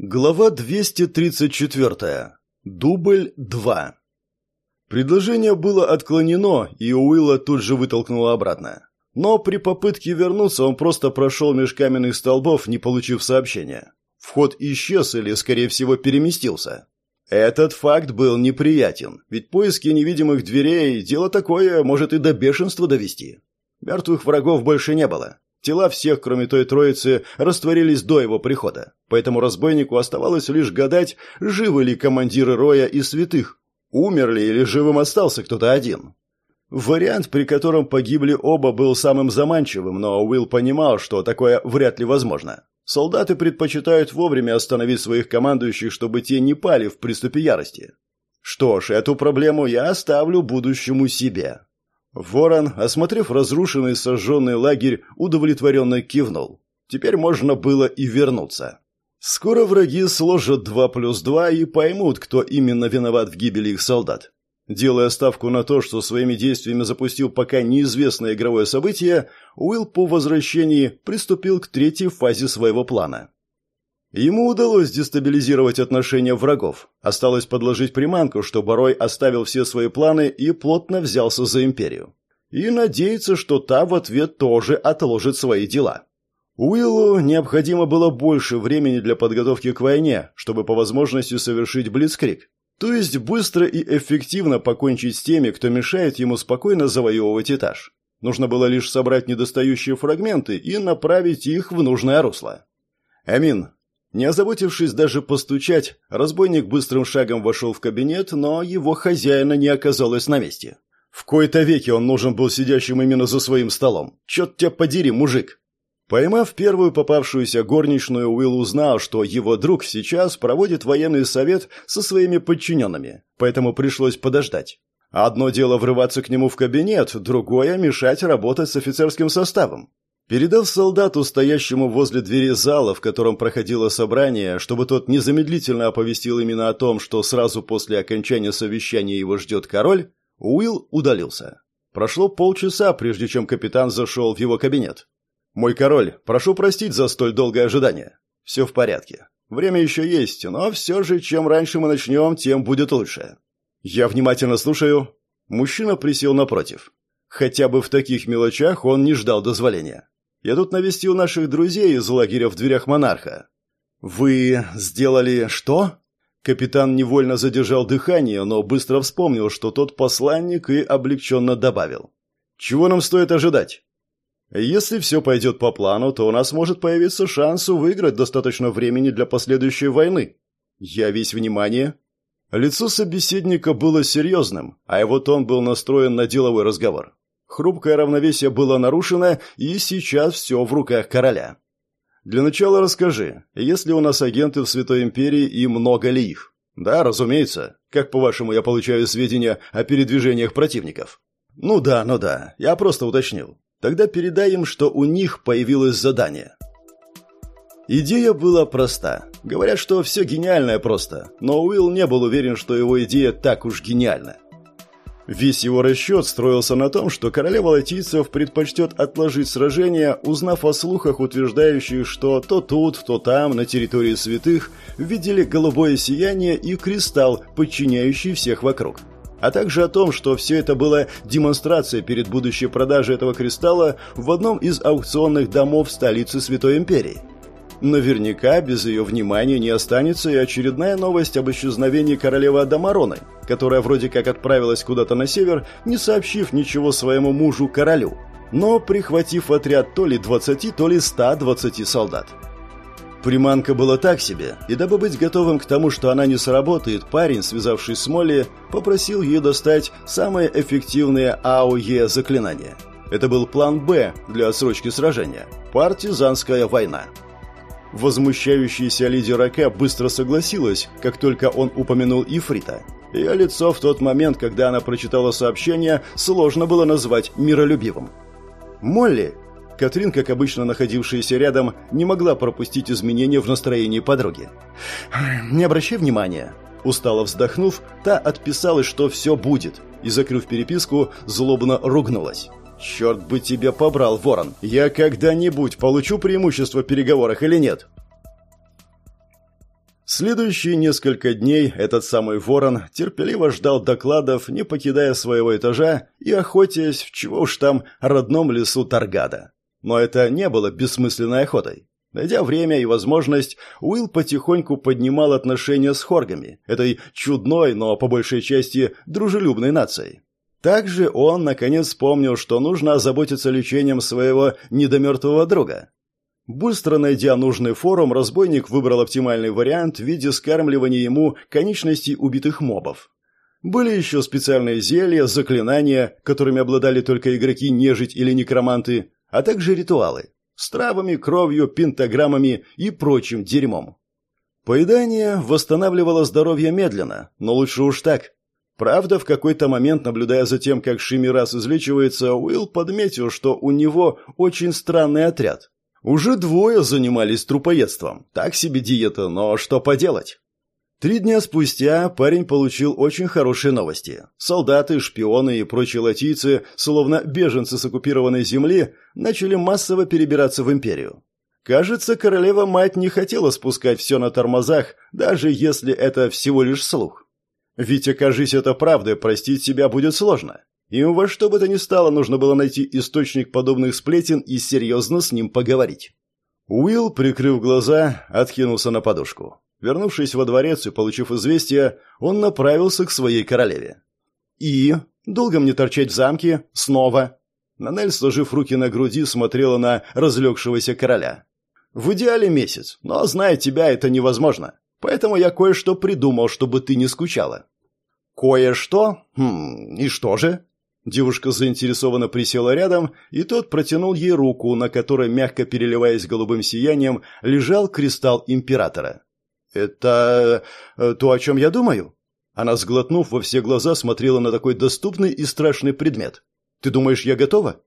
Глава 234. Дубль 2. Предложение было отклонено, и Уилла тут же вытолкнуло обратно. Но при попытке вернуться он просто прошел меж каменных столбов, не получив сообщения. Вход исчез или, скорее всего, переместился. Этот факт был неприятен, ведь поиски невидимых дверей – дело такое, может и до бешенства довести. Мертвых врагов больше не было. Тела всех, кроме той троицы, растворились до его прихода, поэтому разбойнику оставалось лишь гадать, живы ли командиры Роя и святых, умерли или живым остался кто-то один. Вариант, при котором погибли оба, был самым заманчивым, но Уилл понимал, что такое вряд ли возможно. Солдаты предпочитают вовремя остановить своих командующих, чтобы те не пали в приступе ярости. Что ж, эту проблему я оставлю будущему себе. Ворон, осмотрев разрушенный сожженный лагерь, удовлетворенно кивнул. Теперь можно было и вернуться. Скоро враги сложат два плюс два и поймут, кто именно виноват в гибели их солдат. Делая ставку на то, что своими действиями запустил пока неизвестное игровое событие, Уилл по возвращении приступил к третьей фазе своего плана. Ему удалось дестабилизировать отношения врагов. Осталось подложить приманку, что Барой оставил все свои планы и плотно взялся за империю. И надеяться, что та в ответ тоже отложит свои дела. Уиллу необходимо было больше времени для подготовки к войне, чтобы по возможности совершить блицкрик. То есть быстро и эффективно покончить с теми, кто мешает ему спокойно завоевывать этаж. Нужно было лишь собрать недостающие фрагменты и направить их в нужное русло. «Амин, не озаботившись даже постучать, разбойник быстрым шагом вошел в кабинет, но его хозяина не оказалось на месте. В кои-то веки он нужен был сидящим именно за своим столом. Чет тебя подери, мужик! Поймав первую попавшуюся горничную, Уилл узнал, что его друг сейчас проводит военный совет со своими подчиненными, поэтому пришлось подождать. Одно дело врываться к нему в кабинет, другое – мешать работать с офицерским составом. Передав солдату, стоящему возле двери зала, в котором проходило собрание, чтобы тот незамедлительно оповестил именно о том, что сразу после окончания совещания его ждет король, Уилл удалился. Прошло полчаса, прежде чем капитан зашел в его кабинет. «Мой король, прошу простить за столь долгое ожидание. Все в порядке. Время еще есть, но все же, чем раньше мы начнем, тем будет лучше». «Я внимательно слушаю». Мужчина присел напротив. Хотя бы в таких мелочах он не ждал дозволения. Я тут навестил наших друзей из лагеря в дверях монарха. Вы сделали что? Капитан невольно задержал дыхание, но быстро вспомнил, что тот посланник и облегченно добавил. Чего нам стоит ожидать? Если все пойдет по плану, то у нас может появиться шанс выиграть достаточно времени для последующей войны. Я весь внимание. Лицо собеседника было серьезным, а его тон был настроен на деловой разговор. Хрупкое равновесие было нарушено, и сейчас все в руках короля. Для начала расскажи, есть ли у нас агенты в Святой Империи и много ли их? Да, разумеется. Как, по-вашему, я получаю сведения о передвижениях противников? Ну да, ну да, я просто уточнил. Тогда передай им, что у них появилось задание. Идея была проста. Говорят, что все гениальное просто, но Уилл не был уверен, что его идея так уж гениальна. Весь его расчет строился на том, что королева латийцев предпочтет отложить сражение, узнав о слухах, утверждающих, что то тут, то там, на территории святых, видели голубое сияние и кристалл, подчиняющий всех вокруг. А также о том, что все это было демонстрацией перед будущей продажей этого кристалла в одном из аукционных домов столицы Святой Империи. Наверняка без ее внимания не останется и очередная новость об исчезновении королевы Адамароны, которая вроде как отправилась куда-то на север, не сообщив ничего своему мужу-королю, но прихватив отряд то ли 20, то ли 120 солдат. Приманка была так себе, и дабы быть готовым к тому, что она не сработает, парень, связавшись с Молли, попросил ее достать самое эффективное АОЕ заклинание. Это был план «Б» для отсрочки сражения – партизанская война. Возмущающаяся леди Раке быстро согласилась, как только он упомянул Ифрита. Ее лицо в тот момент, когда она прочитала сообщение, сложно было назвать миролюбивым. Молли, Катрин, как обычно находившаяся рядом, не могла пропустить изменения в настроении подруги. «Не обращай внимания». Устало вздохнув, та отписалась, что все будет, и, закрыв переписку, злобно ругнулась. «Черт бы тебя побрал, Ворон! Я когда-нибудь получу преимущество в переговорах или нет?» Следующие несколько дней этот самый ворон терпеливо ждал докладов, не покидая своего этажа и охотясь в чего уж там родном лесу Таргада. Но это не было бессмысленной охотой. Найдя время и возможность, Уилл потихоньку поднимал отношения с хоргами, этой чудной, но по большей части дружелюбной нацией. Также он, наконец, вспомнил, что нужно озаботиться лечением своего недомертвого друга. Быстро найдя нужный форум, разбойник выбрал оптимальный вариант в виде скармливания ему конечностей убитых мобов. Были еще специальные зелья, заклинания, которыми обладали только игроки нежить или некроманты, а также ритуалы с травами, кровью, пентаграммами и прочим дерьмом. Поедание восстанавливало здоровье медленно, но лучше уж так. Правда, в какой-то момент, наблюдая за тем, как Шимирас излечивается, Уилл подметил, что у него очень странный отряд. Уже двое занимались трупоедством. Так себе диета, но что поделать? Три дня спустя парень получил очень хорошие новости. Солдаты, шпионы и прочие латийцы, словно беженцы с оккупированной земли, начали массово перебираться в империю. Кажется, королева-мать не хотела спускать все на тормозах, даже если это всего лишь слух. Ведь, окажись это правдой, простить себя будет сложно. Им во что бы то ни стало нужно было найти источник подобных сплетен и серьезно с ним поговорить. Уилл, прикрыв глаза, откинулся на подушку. Вернувшись во дворец и получив известие, он направился к своей королеве. «И? Долго мне торчать в замке? Снова?» Нанель, сложив руки на груди, смотрела на разлегшегося короля. «В идеале месяц, но, зная тебя, это невозможно. Поэтому я кое-что придумал, чтобы ты не скучала». «Кое-что? Хм, и что же?» Девушка заинтересованно присела рядом, и тот протянул ей руку, на которой, мягко переливаясь голубым сиянием, лежал кристалл императора. «Это... Э, то, о чем я думаю?» Она, сглотнув во все глаза, смотрела на такой доступный и страшный предмет. «Ты думаешь, я готова?»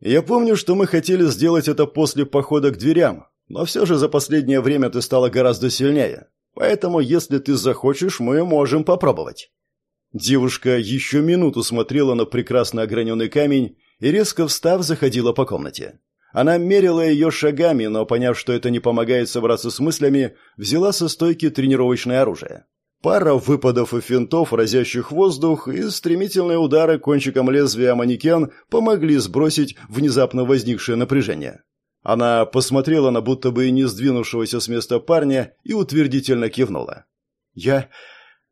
«Я помню, что мы хотели сделать это после похода к дверям, но все же за последнее время ты стала гораздо сильнее. Поэтому, если ты захочешь, мы можем попробовать». Девушка еще минуту смотрела на прекрасно ограненный камень и, резко встав, заходила по комнате. Она мерила ее шагами, но, поняв, что это не помогает собраться с мыслями, взяла со стойки тренировочное оружие. Пара выпадов и финтов, разящих воздух, и стремительные удары кончиком лезвия манекен помогли сбросить внезапно возникшее напряжение. Она посмотрела на будто бы не сдвинувшегося с места парня и утвердительно кивнула. «Я...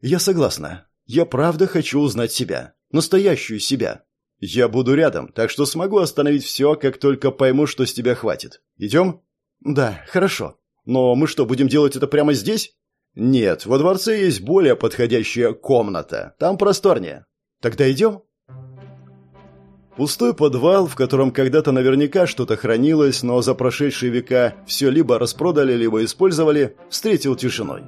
я согласна. Я правда хочу узнать себя. Настоящую себя. Я буду рядом, так что смогу остановить все, как только пойму, что с тебя хватит. Идем? Да, хорошо. Но мы что, будем делать это прямо здесь? Нет, во дворце есть более подходящая комната. Там просторнее. Тогда идем? Пустой подвал, в котором когда-то наверняка что-то хранилось, но за прошедшие века все либо распродали, либо использовали, встретил тишиной.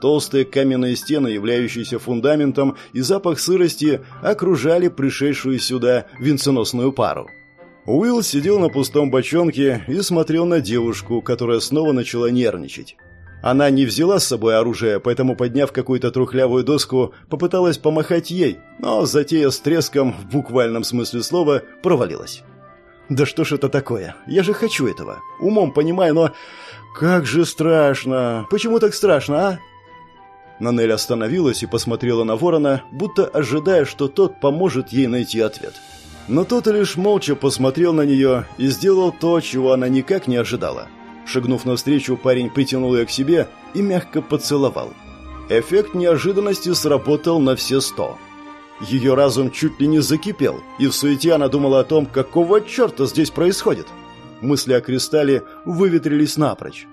Толстые каменные стены, являющиеся фундаментом, и запах сырости окружали пришедшую сюда венценосную пару. Уилл сидел на пустом бочонке и смотрел на девушку, которая снова начала нервничать. Она не взяла с собой оружие, поэтому, подняв какую-то трухлявую доску, попыталась помахать ей, но затея с треском, в буквальном смысле слова, провалилась. «Да что ж это такое? Я же хочу этого. Умом понимаю, но... Как же страшно! Почему так страшно, а?» Нанель остановилась и посмотрела на ворона, будто ожидая, что тот поможет ей найти ответ. Но тот лишь молча посмотрел на нее и сделал то, чего она никак не ожидала. Шагнув навстречу, парень притянул ее к себе и мягко поцеловал. Эффект неожиданности сработал на все сто. Ее разум чуть ли не закипел, и в суете она думала о том, какого черта здесь происходит. Мысли о кристалле выветрились напрочь.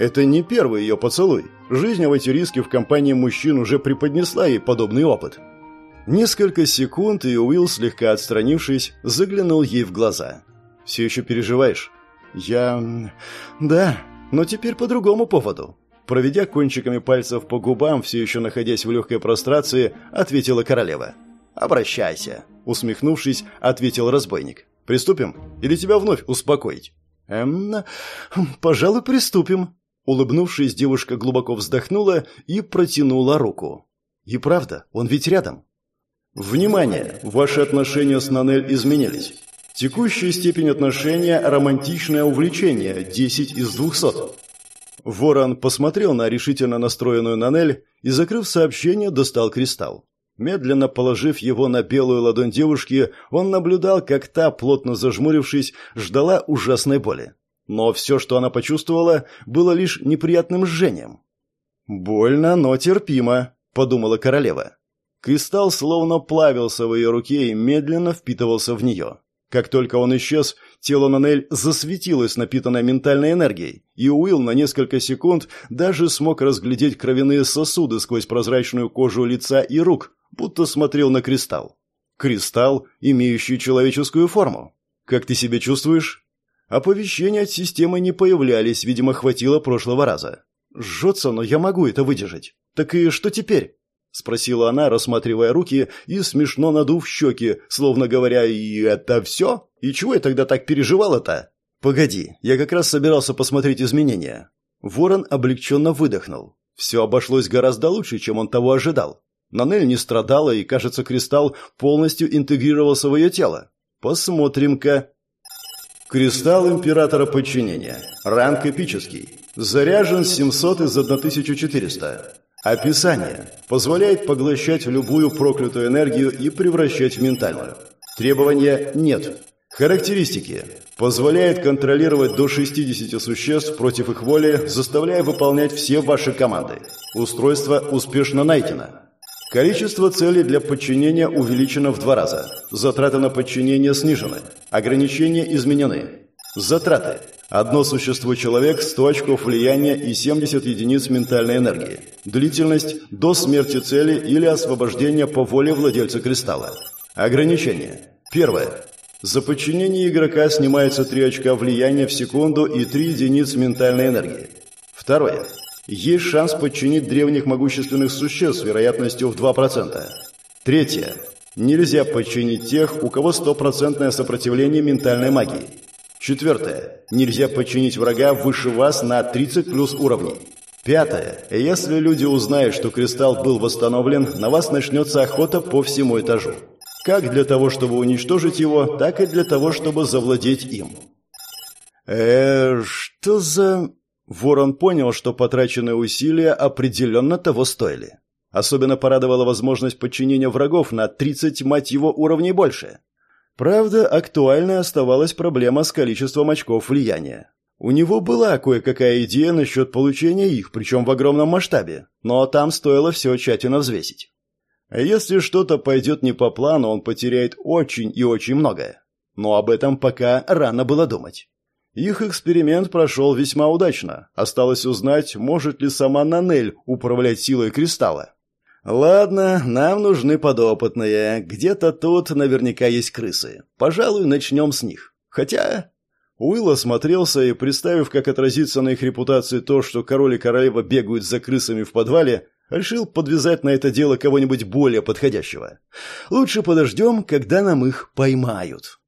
Это не первый ее поцелуй. Жизнь авантюристки в компании мужчин уже преподнесла ей подобный опыт. Несколько секунд, и Уилл, слегка отстранившись, заглянул ей в глаза. «Все еще переживаешь?» «Я... да, но теперь по другому поводу». Проведя кончиками пальцев по губам, все еще находясь в легкой прострации, ответила королева. «Обращайся», — усмехнувшись, ответил разбойник. «Приступим? Или тебя вновь успокоить?» «Эм, пожалуй, приступим», Улыбнувшись, девушка глубоко вздохнула и протянула руку. И правда, он ведь рядом. Внимание! Ваши отношения с Нанель изменились. Текущая степень отношения – романтичное увлечение, 10 из 200. Ворон посмотрел на решительно настроенную Нанель и, закрыв сообщение, достал кристалл. Медленно положив его на белую ладонь девушки, он наблюдал, как та, плотно зажмурившись, ждала ужасной боли. Но все, что она почувствовала, было лишь неприятным жжением. «Больно, но терпимо», — подумала королева. Кристалл словно плавился в ее руке и медленно впитывался в нее. Как только он исчез, тело Нанель засветилось напитанной ментальной энергией, и Уилл на несколько секунд даже смог разглядеть кровяные сосуды сквозь прозрачную кожу лица и рук, будто смотрел на кристалл. Кристалл, имеющий человеческую форму. «Как ты себя чувствуешь?» Оповещения от системы не появлялись, видимо, хватило прошлого раза. «Жжется, но я могу это выдержать. Так и что теперь?» — спросила она, рассматривая руки и смешно надув щеки, словно говоря «И это все? И чего я тогда так переживала-то?» «Погоди, я как раз собирался посмотреть изменения». Ворон облегченно выдохнул. Все обошлось гораздо лучше, чем он того ожидал. Нанель не страдала, и, кажется, кристалл полностью интегрировался в ее тело. Посмотрим-ка. Кристалл Императора Подчинения. Ранг эпический. Заряжен 700 из 1400. Описание. Позволяет поглощать любую проклятую энергию и превращать в ментальную. Требования нет. Характеристики. Позволяет контролировать до 60 существ против их воли, заставляя выполнять все ваши команды. Устройство успешно найдено. Количество целей для подчинения увеличено в два раза. Затраты на подчинение снижены. Ограничения изменены. Затраты. Одно существо человек, 100 очков влияния и 70 единиц ментальной энергии. Длительность до смерти цели или освобождения по воле владельца кристалла. Ограничения. Первое. За подчинение игрока снимается 3 очка влияния в секунду и 3 единиц ментальной энергии. Второе. Есть шанс подчинить древних могущественных существ с вероятностью в 2%. Третье. Нельзя подчинить тех, у кого стопроцентное сопротивление ментальной магии. Четвертое. Нельзя подчинить врага выше вас на 30 плюс уровней. Пятое. Если люди узнают, что кристалл был восстановлен, на вас начнется охота по всему этажу. Как для того, чтобы уничтожить его, так и для того, чтобы завладеть им. э что за... Ворон понял, что потраченные усилия определенно того стоили. Особенно порадовала возможность подчинения врагов на 30, мать его, уровней больше. Правда, актуальной оставалась проблема с количеством очков влияния. У него была кое-какая идея насчет получения их, причем в огромном масштабе, но там стоило все тщательно взвесить. Если что-то пойдет не по плану, он потеряет очень и очень многое. Но об этом пока рано было думать. Их эксперимент прошел весьма удачно. Осталось узнать, может ли сама Нанель управлять силой кристалла. «Ладно, нам нужны подопытные. Где-то тут наверняка есть крысы. Пожалуй, начнем с них. Хотя...» Уилл осмотрелся и, представив, как отразится на их репутации то, что король и королева бегают за крысами в подвале, решил подвязать на это дело кого-нибудь более подходящего. «Лучше подождем, когда нам их поймают».